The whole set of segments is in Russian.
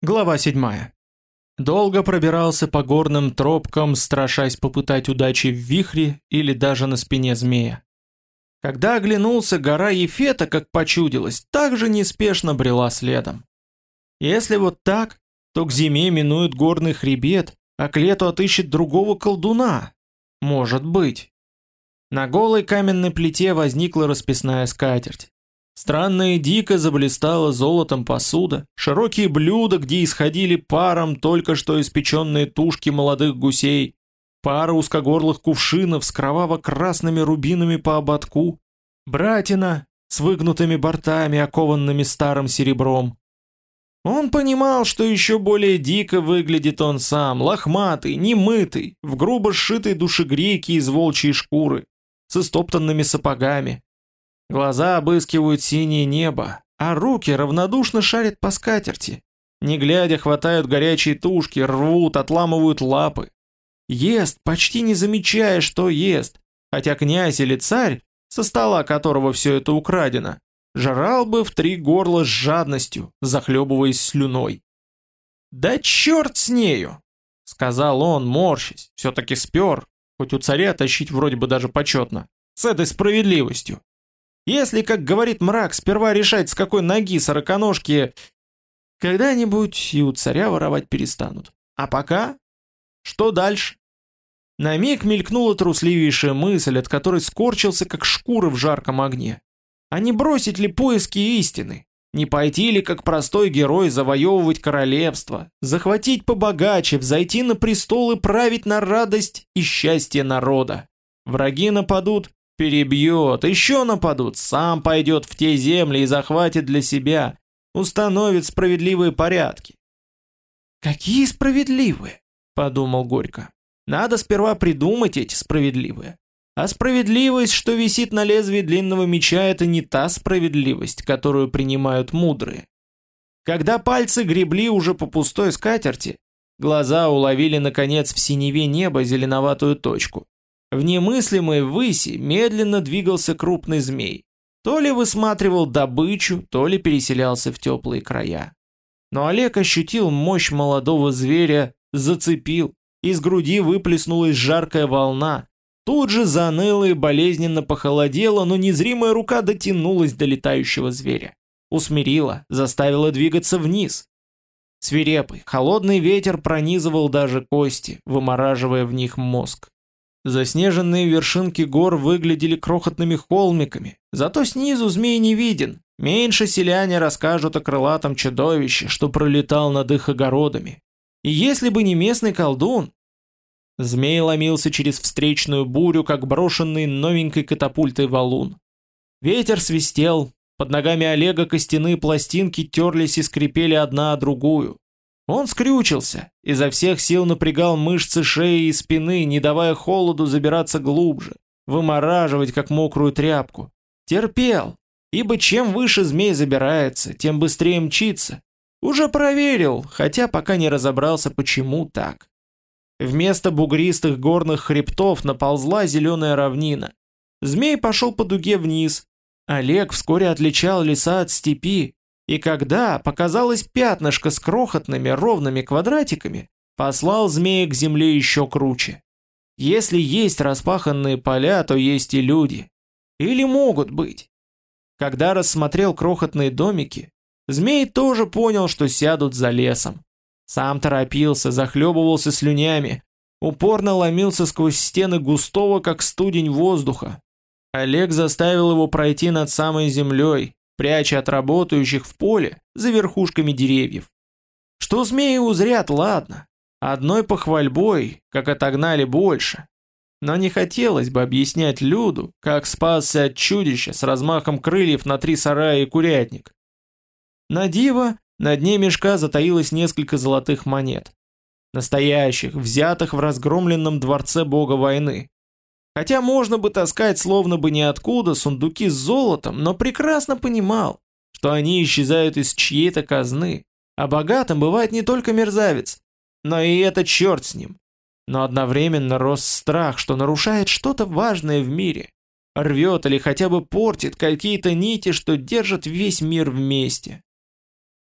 Глава 7. Долго пробирался по горным тропкам, страшась попытать удачи в вихре или даже на спине змея. Когда оглянулся, гора Ефета, как почудилось, также неспешно брела следом. Если вот так, то к зиме минует горный хребет, а к лету отыщет другого колдуна. Может быть. На голой каменной плите возникла расписная скатерть. Странно и дико заблистала золотом посуда, широкие блюда, где исходили паром только что испеченные тушки молодых гусей, пара узкогорлых кувшинов с кроваво-красными рубинами по ободку, братина с выгнутыми бортами, окованными старым серебром. Он понимал, что еще более дико выглядит он сам, лохматый, немытый, в грубо сшитой душегрейке из волчьей шкуры, с истоптанными сапогами, Глаза обыскивают синее небо, а руки равнодушно шарят по скатерти. Не глядя, хватают горячие тушки, рвут, отламывают лапы. Ест, почти не замечая, что ест, хотя князь или царь, со стола которого все это украдено, жрал бы в три горла с жадностью, захлебываясь слюной. «Да черт с нею!» — сказал он, морщись, все-таки спер, хоть у царя тащить вроде бы даже почетно, с этой справедливостью. Если, как говорит мрак, сперва решать, с какой ноги сороконожки... Когда-нибудь и у царя воровать перестанут. А пока? Что дальше? На миг мелькнула трусливейшая мысль, от которой скорчился, как шкура в жарком огне. А не бросить ли поиски истины? Не пойти ли, как простой герой, завоевывать королевство, захватить побогаче, взойти на престол и править на радость и счастье народа? Враги нападут, Перебьет, еще нападут, сам пойдет в те земли и захватит для себя, установит справедливые порядки. «Какие справедливые?» – подумал Горько. «Надо сперва придумать эти справедливые. А справедливость, что висит на лезвии длинного меча, это не та справедливость, которую принимают мудрые. Когда пальцы гребли уже по пустой скатерти, глаза уловили наконец в синеве неба зеленоватую точку. В немыслимой выси медленно двигался крупный змей. То ли высматривал добычу, то ли переселялся в теплые края. Но Олег ощутил мощь молодого зверя, зацепил, из груди выплеснулась жаркая волна, тут же заныло и болезненно похолодело, но незримая рука дотянулась до летающего зверя. Усмирила, заставила двигаться вниз. Свирепый, холодный ветер пронизывал даже кости, вымораживая в них мозг. Заснеженные вершинки гор выглядели крохотными холмиками, зато снизу змей не виден. Меньше селяне расскажут о крылатом чудовище, что пролетал над их огородами. И если бы не местный колдун... Змей ломился через встречную бурю, как брошенный новенькой катапультой валун. Ветер свистел, под ногами Олега костяные пластинки терлись и скрипели одна о другую. Он скрючился, изо всех сил напрягал мышцы шеи и спины, не давая холоду забираться глубже, вымораживать как мокрую тряпку. Терпел, ибо чем выше змей забирается, тем быстрее мчится. Уже проверил, хотя пока не разобрался, почему так. Вместо бугристых горных хребтов наползла зеленая равнина. Змей пошел по дуге вниз. Олег вскоре отличал леса от степи, и когда показалось пятнышко с крохотными ровными квадратиками, послал змея к земле еще круче. Если есть распаханные поля, то есть и люди. Или могут быть. Когда рассмотрел крохотные домики, змей тоже понял, что сядут за лесом. Сам торопился, захлебывался слюнями, упорно ломился сквозь стены густого, как студень воздуха. Олег заставил его пройти над самой землей, пряча от работающих в поле за верхушками деревьев. Что змеи узрят, ладно. Одной похвальбой, как отогнали больше. Но не хотелось бы объяснять Люду, как спасся от чудища с размахом крыльев на три сарая и курятник. На диво на дне мешка затаилось несколько золотых монет. Настоящих, взятых в разгромленном дворце бога войны. Хотя можно бы таскать словно бы ниоткуда сундуки с золотом, но прекрасно понимал, что они исчезают из чьей-то казны, а богатым бывает не только мерзавец, но и это черт с ним. Но одновременно рос страх, что нарушает что-то важное в мире, рвет или хотя бы портит какие-то нити, что держат весь мир вместе.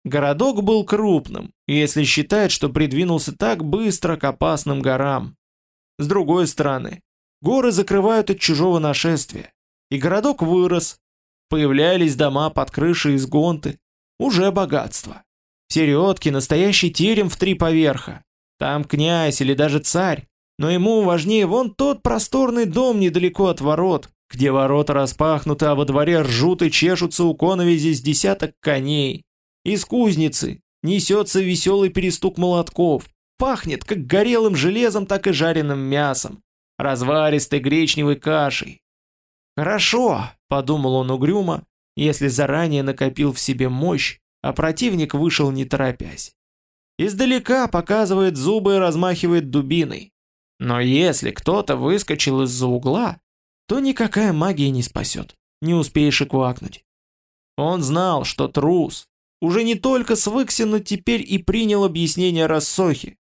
Городок был крупным, если считать, что придвинулся так быстро к опасным горам. С другой стороны, горы закрывают от чужого нашествия, и городок вырос. Появлялись дома под крышей из гонты, уже богатство. В середке настоящий терем в три поверха. Там князь или даже царь, но ему важнее вон тот просторный дом недалеко от ворот, где ворота распахнуты, а во дворе ржут и чешутся у коновизи с десяток коней. Из кузницы несется веселый перестук молотков, пахнет как горелым железом, так и жареным мясом, разваристой гречневой кашей. «Хорошо», — подумал он угрюмо, если заранее накопил в себе мощь, а противник вышел не торопясь. Издалека показывает зубы и размахивает дубиной. Но если кто-то выскочил из-за угла, то никакая магия не спасет, не успеешь и квакнуть. Он знал, что трус, уже не только свыкся, но теперь и принял объяснение Рассохи.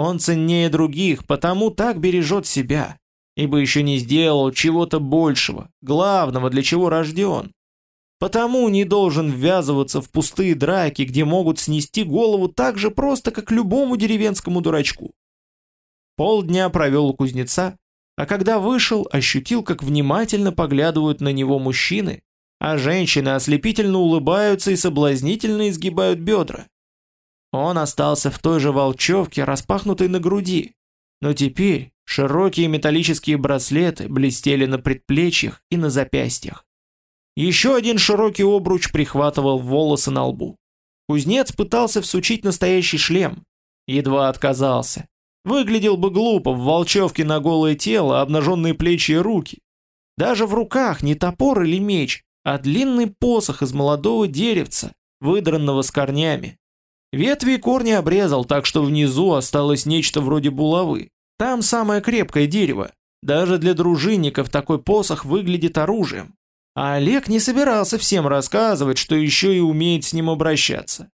Он ценнее других, потому так бережет себя, ибо еще не сделал чего-то большего, главного, для чего рожден. Потому не должен ввязываться в пустые драки, где могут снести голову так же просто, как любому деревенскому дурачку. Полдня провел у кузнеца, а когда вышел, ощутил, как внимательно поглядывают на него мужчины, а женщины ослепительно улыбаются и соблазнительно изгибают бедра. Он остался в той же волчевке, распахнутой на груди, но теперь широкие металлические браслеты блестели на предплечьях и на запястьях. Еще один широкий обруч прихватывал волосы на лбу. Кузнец пытался всучить настоящий шлем. Едва отказался. Выглядел бы глупо в волчевке на голое тело, обнаженные плечи и руки. Даже в руках не топор или меч, а длинный посох из молодого деревца, выдранного с корнями. Ветви и корни обрезал, так что внизу осталось нечто вроде булавы. Там самое крепкое дерево. Даже для дружинников такой посох выглядит оружием. А Олег не собирался всем рассказывать, что еще и умеет с ним обращаться.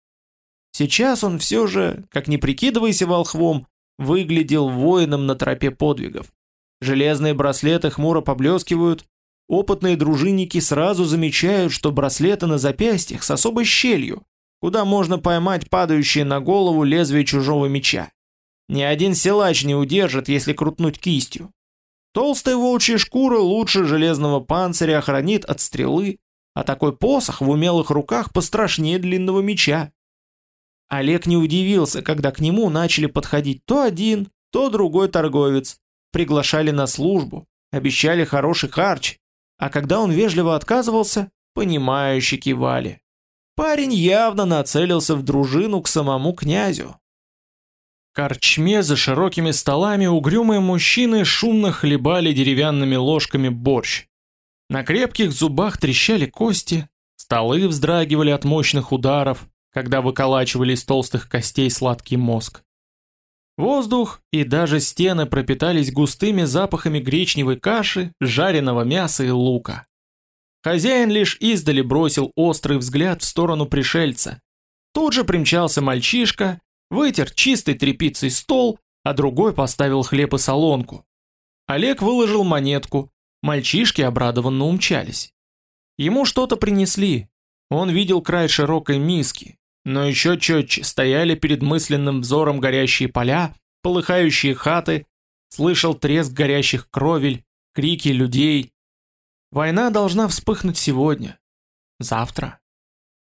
Сейчас он все же, как не прикидывайся волхвом, выглядел воином на тропе подвигов. Железные браслеты хмуро поблескивают, опытные дружинники сразу замечают, что браслеты на запястьях с особой щелью, куда можно поймать падающее на голову лезвие чужого меча. Ни один силач не удержит, если крутнуть кистью. Толстая волчья шкура лучше железного панциря охранит от стрелы, а такой посох в умелых руках пострашнее длинного меча. Олег не удивился, когда к нему начали подходить то один, то другой торговец, приглашали на службу, обещали хороший харч, а когда он вежливо отказывался, понимающе кивали. Парень явно нацелился в дружину к самому князю корчме за широкими столами угрюмые мужчины шумно хлебали деревянными ложками борщ. На крепких зубах трещали кости, столы вздрагивали от мощных ударов, когда выколачивали из толстых костей сладкий мозг. Воздух и даже стены пропитались густыми запахами гречневой каши, жареного мяса и лука. Хозяин лишь издали бросил острый взгляд в сторону пришельца. Тут же примчался мальчишка, Вытер чистой тряпицей стол, а другой поставил хлеб и солонку. Олег выложил монетку, мальчишки обрадованно умчались. Ему что-то принесли. Он видел край широкой миски, но еще четче стояли перед мысленным взором горящие поля, полыхающие хаты, слышал треск горящих кровель, крики людей. Война должна вспыхнуть сегодня, завтра.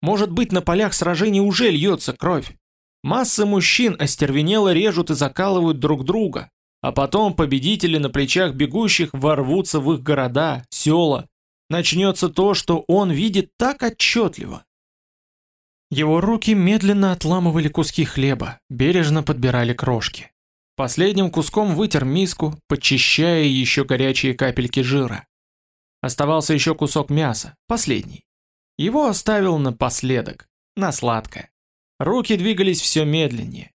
Может быть, на полях сражений уже льется кровь. Массы мужчин остервенело режут и закалывают друг друга, а потом победители на плечах бегущих ворвутся в их города, села. Начнется то, что он видит так отчетливо. Его руки медленно отламывали куски хлеба, бережно подбирали крошки. Последним куском вытер миску, подчищая еще горячие капельки жира. Оставался еще кусок мяса, последний. Его оставил напоследок, на сладкое. Руки двигались все медленнее.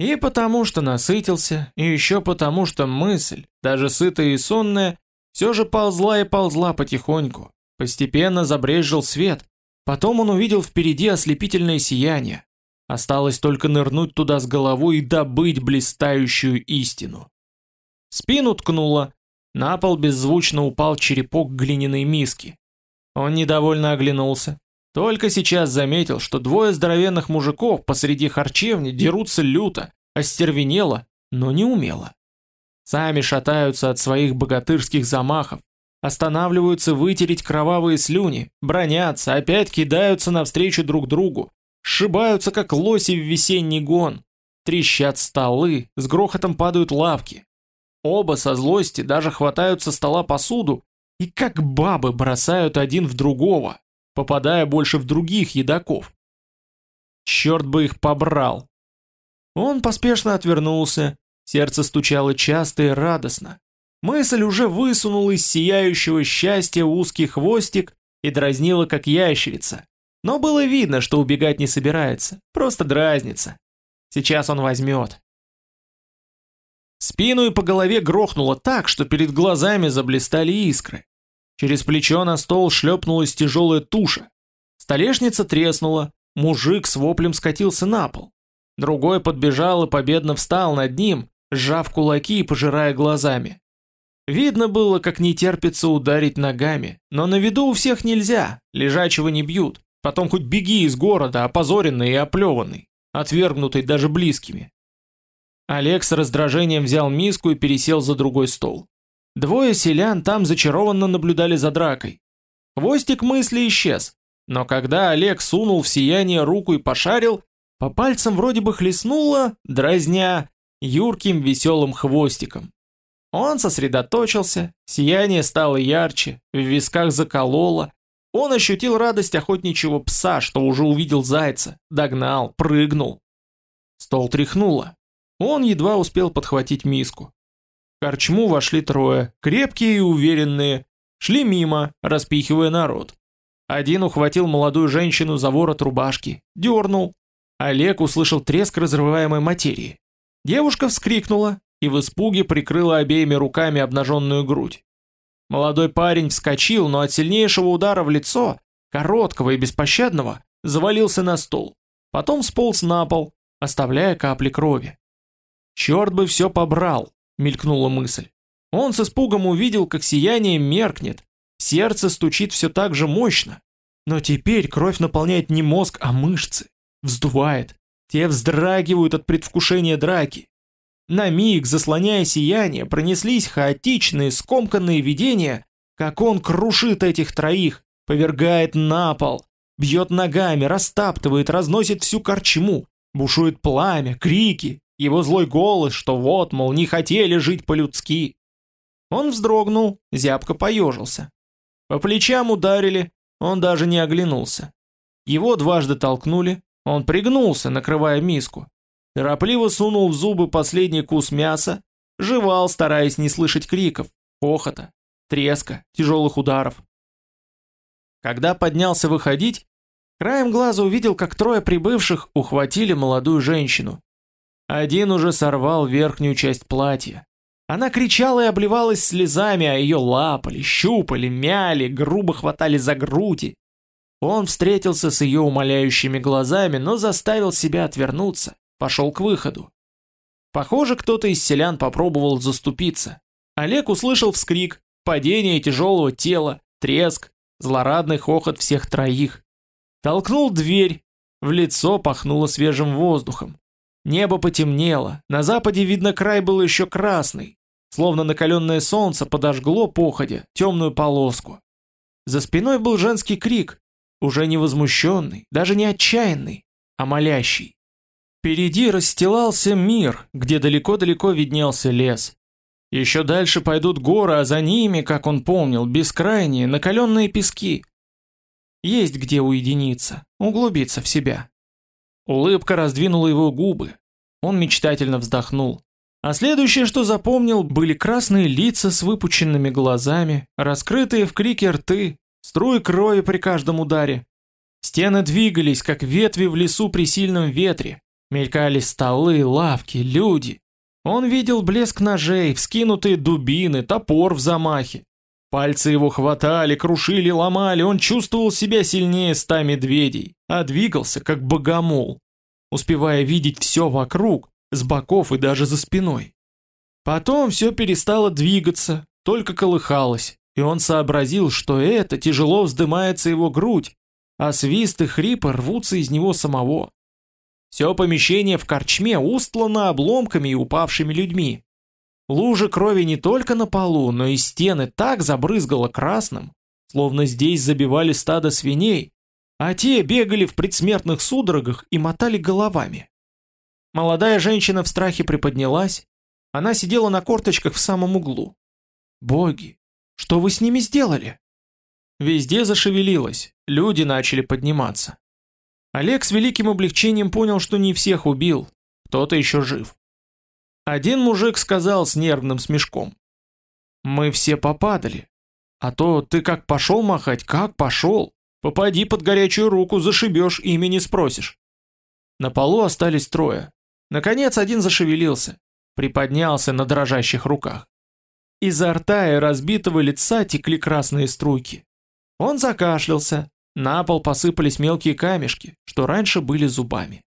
И потому что насытился, и еще потому что мысль, даже сытая и сонная, все же ползла и ползла потихоньку. Постепенно забрезжил свет. Потом он увидел впереди ослепительное сияние. Осталось только нырнуть туда с головой и добыть блистающую истину. Спину ткнуло. На пол беззвучно упал черепок глиняной миски. Он недовольно оглянулся. Только сейчас заметил, что двое здоровенных мужиков посреди харчевни дерутся люто, остервенело, но не умело. Сами шатаются от своих богатырских замахов, останавливаются вытереть кровавые слюни, бронятся, опять кидаются навстречу друг другу, сшибаются как лоси в весенний гон, трещат столы, с грохотом падают лавки. Оба со злости даже хватают со стола посуду и как бабы бросают один в другого, попадая больше в других едоков. Черт бы их побрал. Он поспешно отвернулся, Сердце стучало часто и радостно. Мысль уже высунула из сияющего счастья узкий хвостик и дразнила как ящерица. Но было видно, что убегать не собирается, просто дразнится. Сейчас он возьмет. Спину и по голове грохнуло так, что перед глазами заблистали искры. Через плечо на стол шлепнулась тяжелая туша. Столешница треснула, мужик с воплем скатился на пол. Другой подбежал и победно встал над ним, сжав кулаки и пожирая глазами. Видно было, как не терпится ударить ногами, но на виду у всех нельзя, лежачего не бьют. Потом хоть беги из города, опозоренный и оплеванный, отвергнутый даже близкими. Олег с раздражением взял миску и пересел за другой стол. Двое селян там зачарованно наблюдали за дракой. Хвостик мысли исчез, но когда Олег сунул в сияние руку и пошарил, по пальцам вроде бы хлестнуло, дразня, юрким веселым хвостиком. Он сосредоточился, сияние стало ярче, в висках закололо. Он ощутил радость охотничьего пса, что уже увидел зайца, догнал, прыгнул. Стол тряхнуло. Он едва успел подхватить миску. В корчму вошли трое, крепкие и уверенные, шли мимо, распихивая народ. Один ухватил молодую женщину за ворот рубашки, дернул. Олег услышал треск разрываемой материи. Девушка вскрикнула и в испуге прикрыла обеими руками обнаженную грудь. Молодой парень вскочил, но от сильнейшего удара в лицо, короткого и беспощадного, завалился на стол. Потом сполз на пол, оставляя капли крови. «Черт бы все побрал!» — мелькнула мысль. Он с испугом увидел, как сияние меркнет, сердце стучит все так же мощно. Но теперь кровь наполняет не мозг, а мышцы, вздувает, те вздрагивают от предвкушения драки. На миг, заслоняя сияние, пронеслись хаотичные, скомканные видения, как он крушит этих троих, повергает на пол, бьет ногами, растаптывает, разносит всю корчму, бушует пламя, крики, его злой голос, что вот, мол, не хотели жить по-людски. Он вздрогнул, зябко поежился. По плечам ударили, он даже не оглянулся. Его дважды толкнули, он пригнулся, накрывая миску. Торопливо сунул в зубы последний кус мяса, жевал, стараясь не слышать криков, хохота, треска, тяжелых ударов. Когда поднялся выходить, краем глаза увидел, как трое прибывших ухватили молодую женщину. Один уже сорвал верхнюю часть платья. Она кричала и обливалась слезами, а ее лапали, щупали, мяли, грубо хватали за груди, он встретился с ее умоляющими глазами, но заставил себя отвернуться, пошел к выходу. Похоже, кто-то из селян попробовал заступиться. Олег услышал вскрик, падение тяжелого тела, треск, злорадный хохот всех троих. Толкнул дверь, в лицо пахнуло свежим воздухом. Небо потемнело, на западе, видно, край был еще красный, словно накаленное солнце подожгло походя темную полоску. За спиной был женский крик, уже не возмущенный, даже не отчаянный, а молящий. Впереди расстилался мир, где далеко-далеко виднелся лес. Еще дальше пойдут горы, а за ними, как он помнил, бескрайние, накаленные пески. Есть где уединиться, углубиться в себя. Улыбка раздвинула его губы. Он мечтательно вздохнул. А следующее, что запомнил, были красные лица с выпученными глазами, раскрытые в крике рты, струи крови при каждом ударе. Стены двигались, как ветви в лесу при сильном ветре. Мелькали столы, лавки, люди. Он видел блеск ножей, вскинутые дубины, топор в замахе. Пальцы его хватали, крушили, ломали, он чувствовал себя сильнее ста медведей, а двигался, как богомол, успевая видеть все вокруг, с боков и даже за спиной. Потом все перестало двигаться, только колыхалось, и он сообразил, что это тяжело вздымается его грудь, а свист и хрипы рвутся из него самого. Все помещение в корчме устлано обломками и упавшими людьми. Лужи крови не только на полу, но и стены так забрызгало красным, словно здесь забивали стадо свиней, а те бегали в предсмертных судорогах и мотали головами. Молодая женщина в страхе приподнялась, она сидела на корточках в самом углу. «Боги, что вы с ними сделали?» Везде зашевелилось, люди начали подниматься. Олег с великим облегчением понял, что не всех убил, кто-то еще жив. Один мужик сказал с нервным смешком. «Мы все попадали. А то ты как пошел махать, как пошел. Попади под горячую руку, зашибешь, имя не спросишь». На полу остались трое. Наконец один зашевелился, приподнялся на дрожащих руках. Изо рта и разбитого лица текли красные струйки. Он закашлялся, на пол посыпались мелкие камешки, что раньше были зубами.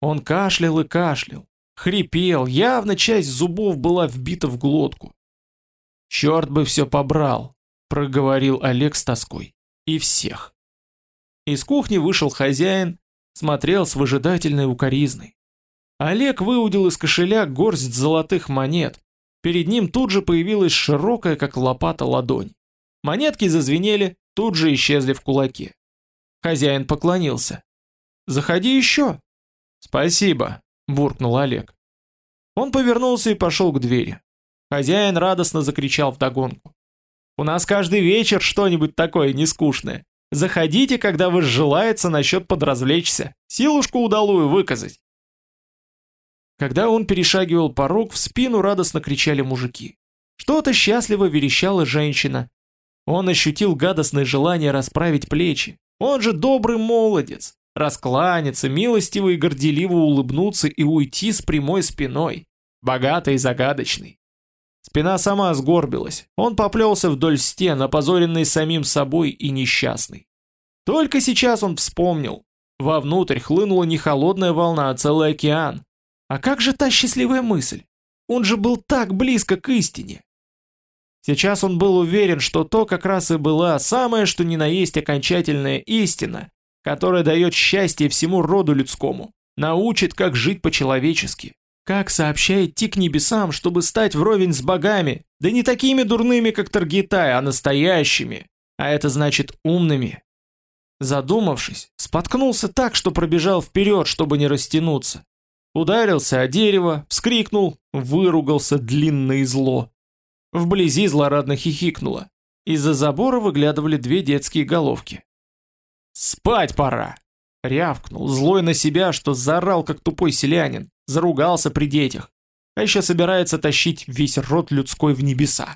Он кашлял и кашлял, хрипел, явно часть зубов была вбита в глотку. «Черт бы все побрал», — проговорил Олег с тоской. «И всех». Из кухни вышел хозяин, смотрел с выжидательной укоризной. Олег выудил из кошеля горсть золотых монет. Перед ним тут же появилась широкая, как лопата, ладонь. Монетки зазвенели, тут же исчезли в кулаке. Хозяин поклонился. «Заходи еще!» «Спасибо», — буркнул Олег. Он повернулся и пошел к двери. Хозяин радостно закричал вдогонку. «У нас каждый вечер что-нибудь такое нескучное. Заходите, когда вы желается насчет подразвлечься, силушку удалую выказать». Когда он перешагивал порог, в спину радостно кричали мужики. Что-то счастливо верещала женщина, он ощутил гадостное желание расправить плечи. Он же добрый молодец. Раскланяться, милостиво и горделиво улыбнуться и уйти с прямой спиной. Богатый и загадочный. Спина сама сгорбилась. Он поплелся вдоль стен, опозоренный самим собой и несчастный. Только сейчас он вспомнил. Вовнутрь хлынула не холодная волна, а целый океан. А как же та счастливая мысль? Он же был так близко к истине. Сейчас он был уверен, что то как раз и была самая что ни на есть окончательная истина, которая дает счастье всему роду людскому, научит, как жить по-человечески, как сообща идти к небесам, чтобы стать вровень с богами, да не такими дурными, как Таргитай, а настоящими, а это значит умными. Задумавшись, споткнулся так, что пробежал вперед, чтобы не растянуться. Ударился о дерево, вскрикнул, выругался длинно и зло. Вблизи злорадно хихикнуло. Из-за забора выглядывали две детские головки. «Спать пора!» Рявкнул, злой на себя, что заорал, как тупой селянин, заругался при детях, а еще собирается тащить весь род людской в небеса.